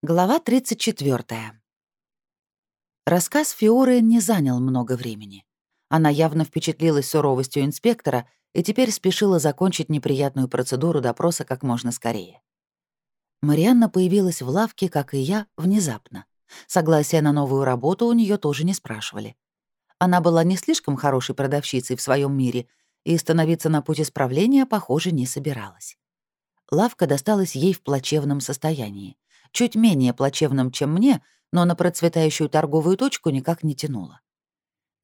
Глава 34. Рассказ Фиоры не занял много времени. Она явно впечатлилась суровостью инспектора и теперь спешила закончить неприятную процедуру допроса как можно скорее. Марианна появилась в лавке, как и я, внезапно. Согласия на новую работу у нее тоже не спрашивали. Она была не слишком хорошей продавщицей в своем мире и становиться на путь исправления, похоже, не собиралась. Лавка досталась ей в плачевном состоянии — чуть менее плачевным, чем мне, но на процветающую торговую точку никак не тянула.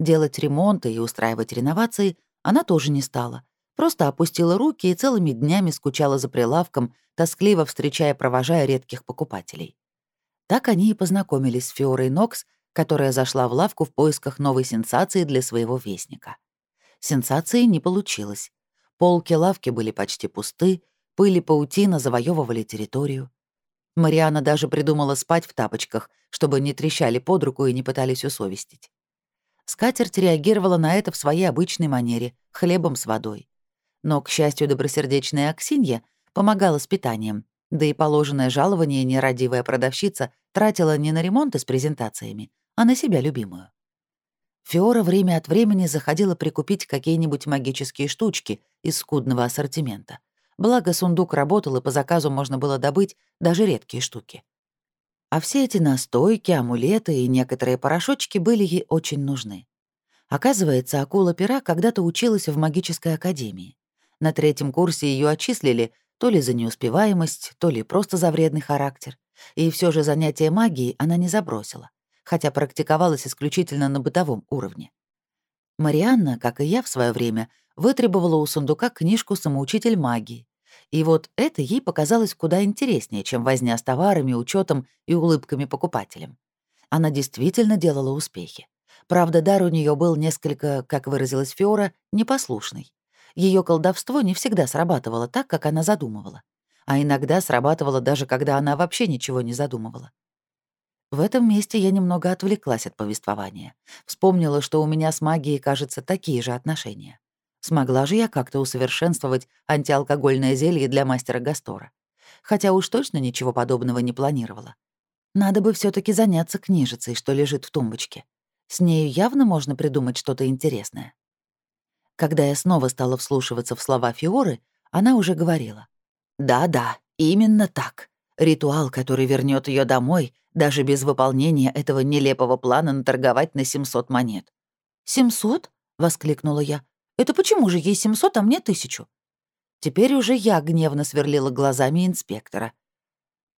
Делать ремонты и устраивать реновации она тоже не стала. Просто опустила руки и целыми днями скучала за прилавком, тоскливо встречая, провожая редких покупателей. Так они и познакомились с Фиорой Нокс, которая зашла в лавку в поисках новой сенсации для своего вестника. Сенсации не получилось. Полки лавки были почти пусты, пыли паутина завоевывали территорию. Мариана даже придумала спать в тапочках, чтобы не трещали под руку и не пытались усовестить. Скатерть реагировала на это в своей обычной манере, хлебом с водой. Но, к счастью, добросердечная Аксинья помогала с питанием, да и положенное жалование нерадивая продавщица тратила не на ремонты с презентациями, а на себя любимую. Фиора время от времени заходила прикупить какие-нибудь магические штучки из скудного ассортимента — Благо, сундук работал, и по заказу можно было добыть даже редкие штуки. А все эти настойки, амулеты и некоторые порошочки были ей очень нужны. Оказывается, акула-пера когда-то училась в магической академии. На третьем курсе ее отчислили то ли за неуспеваемость, то ли просто за вредный характер. И все же занятия магией она не забросила, хотя практиковалась исключительно на бытовом уровне. Марианна, как и я в свое время, вытребовала у сундука книжку «Самоучитель магии». И вот это ей показалось куда интереснее, чем возня с товарами, учетом и улыбками покупателям. Она действительно делала успехи. Правда, дар у нее был несколько, как выразилась Фиора, непослушный. Ее колдовство не всегда срабатывало так, как она задумывала. А иногда срабатывало даже когда она вообще ничего не задумывала. В этом месте я немного отвлеклась от повествования. Вспомнила, что у меня с магией, кажется, такие же отношения. Смогла же я как-то усовершенствовать антиалкогольное зелье для мастера Гастора. Хотя уж точно ничего подобного не планировала. Надо бы все таки заняться книжицей, что лежит в тумбочке. С нею явно можно придумать что-то интересное. Когда я снова стала вслушиваться в слова Фиоры, она уже говорила. «Да-да, именно так. Ритуал, который вернет ее домой, даже без выполнения этого нелепого плана наторговать на 700 монет». «Семьсот?» — воскликнула я. Это почему же ей 700, а мне тысячу? Теперь уже я гневно сверлила глазами инспектора.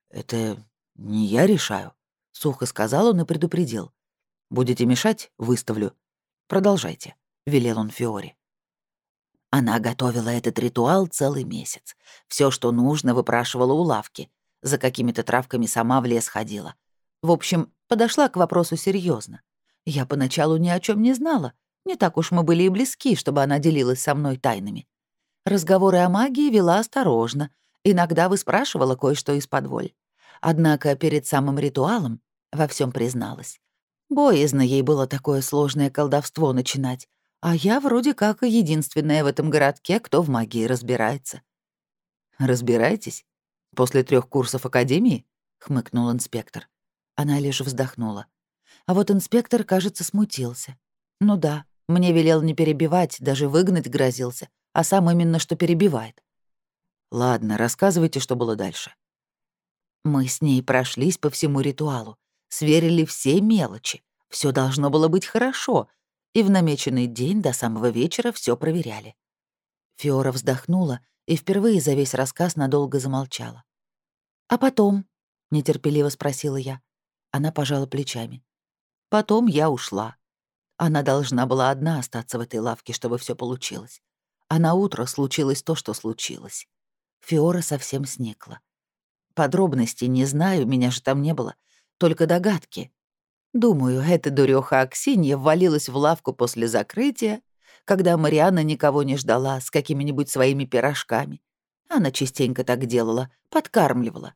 «Это не я решаю», — сухо сказал он и предупредил. «Будете мешать — выставлю. Продолжайте», — велел он Фиоре. Она готовила этот ритуал целый месяц. Все, что нужно, выпрашивала у лавки. За какими-то травками сама в лес ходила. В общем, подошла к вопросу серьезно. Я поначалу ни о чем не знала, не так уж мы были и близки, чтобы она делилась со мной тайнами. Разговоры о магии вела осторожно, иногда выспрашивала кое-что из подволь. Однако перед самым ритуалом во всем призналась. Боязно ей было такое сложное колдовство начинать, а я вроде как единственная в этом городке, кто в магии разбирается. «Разбираетесь? После трех курсов академии?» — хмыкнул инспектор. Она лишь вздохнула. А вот инспектор, кажется, смутился. Ну да, мне велел не перебивать, даже выгнать грозился, а сам именно что перебивает. Ладно, рассказывайте, что было дальше. Мы с ней прошлись по всему ритуалу, сверили все мелочи. Все должно было быть хорошо, и в намеченный день до самого вечера все проверяли. Фиора вздохнула и впервые за весь рассказ надолго замолчала. «А потом?» — нетерпеливо спросила я. Она пожала плечами. «Потом я ушла. Она должна была одна остаться в этой лавке, чтобы все получилось. А на утро случилось то, что случилось. Фиора совсем сникла. Подробностей не знаю, меня же там не было. Только догадки. Думаю, эта дуреха Аксинья ввалилась в лавку после закрытия, когда Марианна никого не ждала с какими-нибудь своими пирожками. Она частенько так делала, подкармливала.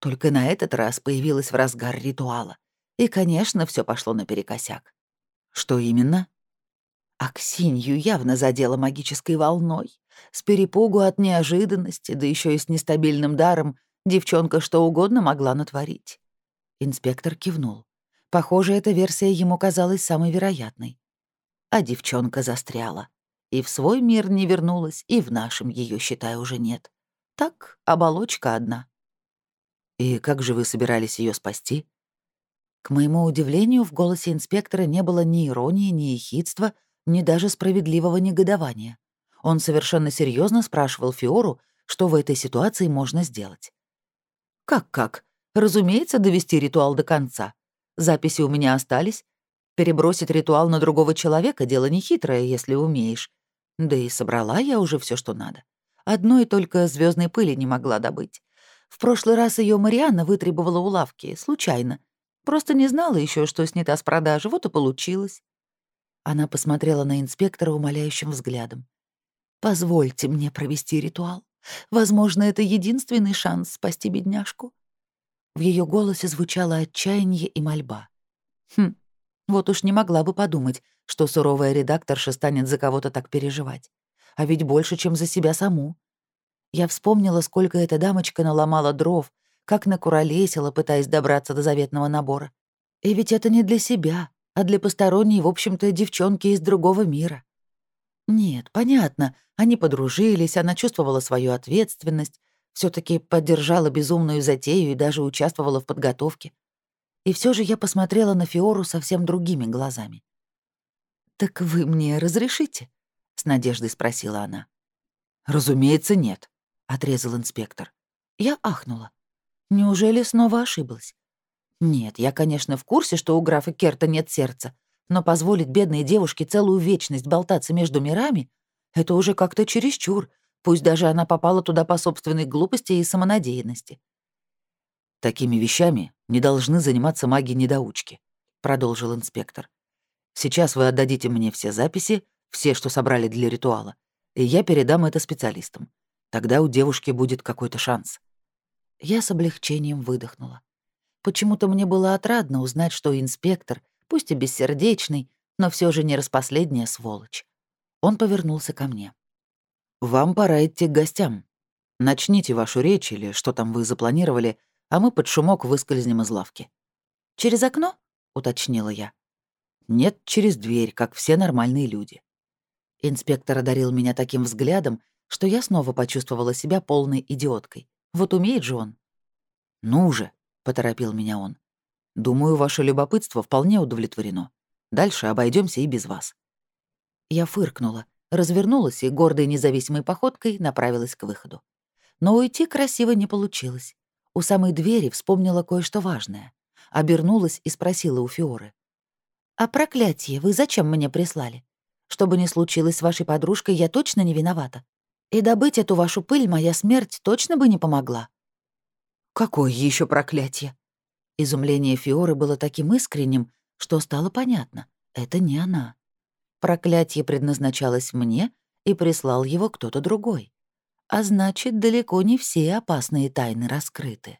Только на этот раз появилась в разгар ритуала. И, конечно, все пошло наперекосяк. Что именно? Аксинью явно задела магической волной. С перепугу от неожиданности, да еще и с нестабильным даром, девчонка что угодно могла натворить. Инспектор кивнул. Похоже, эта версия ему казалась самой вероятной. А девчонка застряла. И в свой мир не вернулась, и в нашем ее, считай, уже нет. Так, оболочка одна. «И как же вы собирались ее спасти?» К моему удивлению, в голосе инспектора не было ни иронии, ни ехидства, ни даже справедливого негодования. Он совершенно серьезно спрашивал Фиору, что в этой ситуации можно сделать. «Как-как? Разумеется, довести ритуал до конца. Записи у меня остались. Перебросить ритуал на другого человека — дело нехитрое, если умеешь. Да и собрала я уже все, что надо. Одной только звездной пыли не могла добыть. В прошлый раз ее Марианна вытребовала у лавки, случайно. Просто не знала еще, что снята с продажи, вот и получилось. Она посмотрела на инспектора умоляющим взглядом. «Позвольте мне провести ритуал. Возможно, это единственный шанс спасти бедняжку». В ее голосе звучало отчаяние и мольба. Хм, вот уж не могла бы подумать, что суровая редакторша станет за кого-то так переживать. А ведь больше, чем за себя саму. Я вспомнила, сколько эта дамочка наломала дров, как накуролесила, пытаясь добраться до заветного набора. И ведь это не для себя, а для посторонней, в общем-то, девчонки из другого мира. Нет, понятно, они подружились, она чувствовала свою ответственность, все таки поддержала безумную затею и даже участвовала в подготовке. И все же я посмотрела на Фиору совсем другими глазами. «Так вы мне разрешите?» — с надеждой спросила она. «Разумеется, нет», — отрезал инспектор. Я ахнула. Неужели снова ошиблась? Нет, я, конечно, в курсе, что у графа Керта нет сердца, но позволить бедной девушке целую вечность болтаться между мирами — это уже как-то чересчур, Пусть даже она попала туда по собственной глупости и самонадеянности. «Такими вещами не должны заниматься маги-недоучки», — продолжил инспектор. «Сейчас вы отдадите мне все записи, все, что собрали для ритуала, и я передам это специалистам. Тогда у девушки будет какой-то шанс». Я с облегчением выдохнула. Почему-то мне было отрадно узнать, что инспектор, пусть и бессердечный, но все же не распоследняя сволочь. Он повернулся ко мне. «Вам пора идти к гостям. Начните вашу речь или что там вы запланировали, а мы под шумок выскользнем из лавки». «Через окно?» — уточнила я. «Нет, через дверь, как все нормальные люди». Инспектор одарил меня таким взглядом, что я снова почувствовала себя полной идиоткой. Вот умеет же он. «Ну же», — поторопил меня он. «Думаю, ваше любопытство вполне удовлетворено. Дальше обойдемся и без вас». Я фыркнула, развернулась и гордой независимой походкой направилась к выходу. Но уйти красиво не получилось. У самой двери вспомнила кое-что важное. Обернулась и спросила у Фиоры. «А проклятие вы зачем мне прислали? Что бы ни случилось с вашей подружкой, я точно не виновата. И добыть эту вашу пыль моя смерть точно бы не помогла». «Какое еще проклятие?» Изумление Фиоры было таким искренним, что стало понятно. Это не она. Проклятие предназначалось мне, и прислал его кто-то другой. А значит, далеко не все опасные тайны раскрыты.